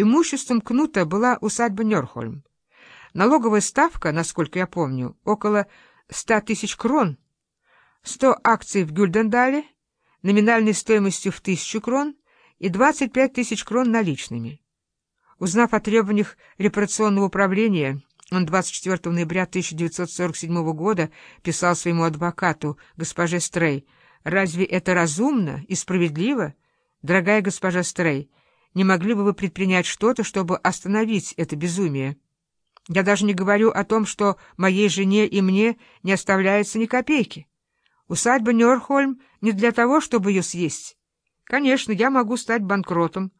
Имуществом Кнута была усадьба Нёрхольм. Налоговая ставка, насколько я помню, около 100 тысяч крон, 100 акций в Гюльдендале, номинальной стоимостью в тысячу крон и 25 тысяч крон наличными. Узнав о требованиях репарационного управления, он 24 ноября 1947 года писал своему адвокату, госпоже Стрей, «Разве это разумно и справедливо? Дорогая госпожа Стрей, не могли бы вы предпринять что-то, чтобы остановить это безумие? Я даже не говорю о том, что моей жене и мне не оставляется ни копейки. Усадьба Нёрхольм не для того, чтобы ее съесть. Конечно, я могу стать банкротом,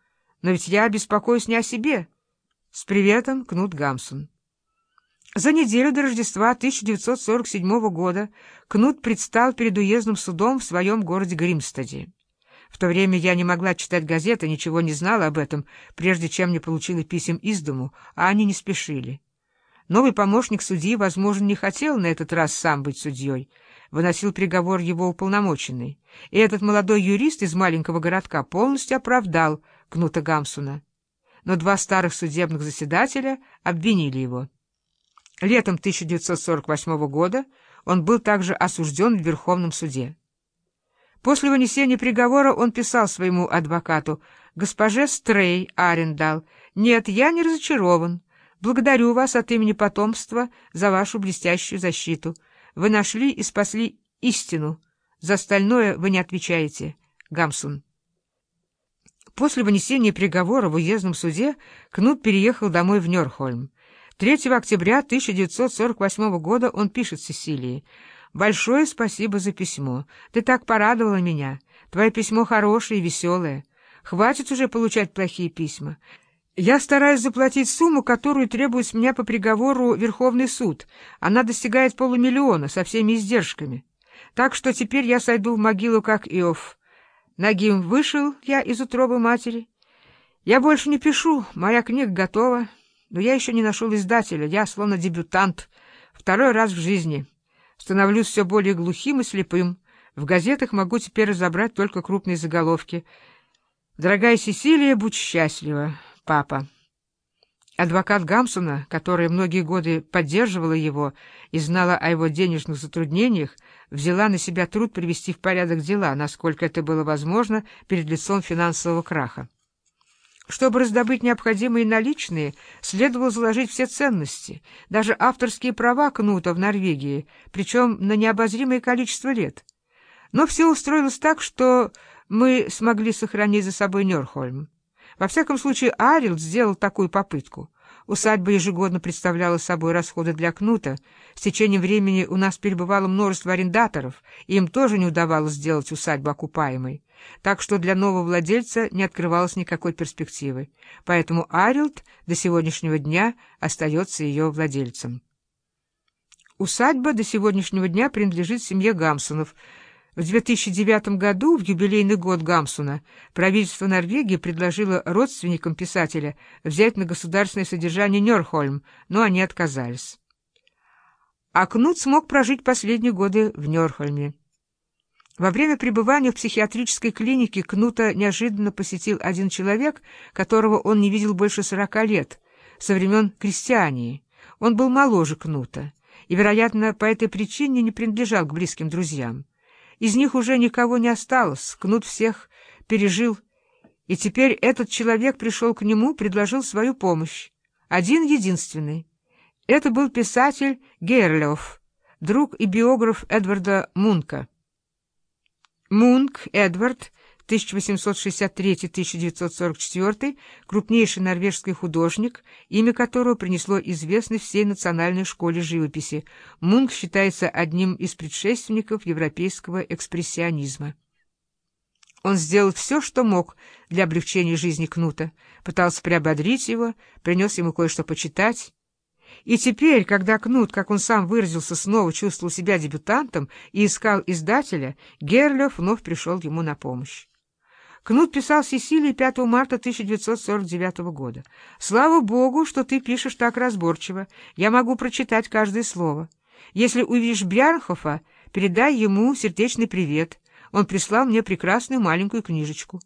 но ведь я беспокоюсь не о себе. С приветом, Кнут Гамсун. За неделю до Рождества 1947 года Кнут предстал перед уездным судом в своем городе Гримстаде. В то время я не могла читать газеты, ничего не знала об этом, прежде чем не получила писем из дому, а они не спешили. Новый помощник судьи, возможно, не хотел на этот раз сам быть судьей. Выносил приговор его уполномоченный. И этот молодой юрист из маленького городка полностью оправдал Кнута Гамсуна. Но два старых судебных заседателя обвинили его. Летом 1948 года он был также осужден в Верховном суде. После вынесения приговора он писал своему адвокату, «Госпоже Стрей, Арендал, нет, я не разочарован. Благодарю вас от имени потомства за вашу блестящую защиту. Вы нашли и спасли истину. За остальное вы не отвечаете. Гамсун». После вынесения приговора в уездном суде Кнут переехал домой в Нёрхольм. 3 октября 1948 года он пишет Сесилии, Большое спасибо за письмо. Ты так порадовала меня. Твое письмо хорошее и веселое. Хватит уже получать плохие письма. Я стараюсь заплатить сумму, которую требует с меня по приговору Верховный суд. Она достигает полумиллиона со всеми издержками. Так что теперь я сойду в могилу, как Иов. Нагим вышел я из утробы матери. Я больше не пишу, моя книга готова, но я еще не нашел издателя. Я словно дебютант. Второй раз в жизни. Становлюсь все более глухим и слепым. В газетах могу теперь разобрать только крупные заголовки. «Дорогая Сесилия, будь счастлива, папа». Адвокат Гамсона, которая многие годы поддерживала его и знала о его денежных затруднениях, взяла на себя труд привести в порядок дела, насколько это было возможно перед лицом финансового краха. Чтобы раздобыть необходимые наличные, следовало заложить все ценности, даже авторские права Кнута в Норвегии, причем на необозримое количество лет. Но все устроилось так, что мы смогли сохранить за собой Нёрхольм. Во всяком случае, Арилд сделал такую попытку. Усадьба ежегодно представляла собой расходы для Кнута. С течением времени у нас перебывало множество арендаторов, и им тоже не удавалось сделать усадьбу окупаемой так что для нового владельца не открывалось никакой перспективы, поэтому Арилд до сегодняшнего дня остается ее владельцем. Усадьба до сегодняшнего дня принадлежит семье Гамсонов. В 2009 году, в юбилейный год Гамсуна, правительство Норвегии предложило родственникам писателя взять на государственное содержание Нёрхольм, но они отказались. А Кнут смог прожить последние годы в Нёрхольме. Во время пребывания в психиатрической клинике Кнута неожиданно посетил один человек, которого он не видел больше сорока лет, со времен крестьянии. Он был моложе Кнута и, вероятно, по этой причине не принадлежал к близким друзьям. Из них уже никого не осталось, Кнут всех пережил, и теперь этот человек пришел к нему, предложил свою помощь. Один-единственный. Это был писатель Гейрлёв, друг и биограф Эдварда Мунка. Мунк Эдвард, 1863-1944, крупнейший норвежский художник, имя которого принесло известность всей национальной школе живописи. Мунк считается одним из предшественников европейского экспрессионизма. Он сделал все, что мог для облегчения жизни Кнута, пытался приободрить его, принес ему кое-что почитать, и теперь, когда Кнут, как он сам выразился, снова чувствовал себя дебютантом и искал издателя, Герлёв вновь пришел ему на помощь. Кнут писал Сесилии 5 марта 1949 года. «Слава Богу, что ты пишешь так разборчиво. Я могу прочитать каждое слово. Если увидишь Бьярнхофа, передай ему сердечный привет. Он прислал мне прекрасную маленькую книжечку.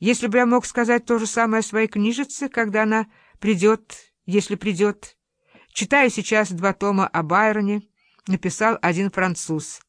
Если бы я мог сказать то же самое о своей книжице, когда она придет, если придет. Читаю сейчас два тома о Байроне, написал один француз.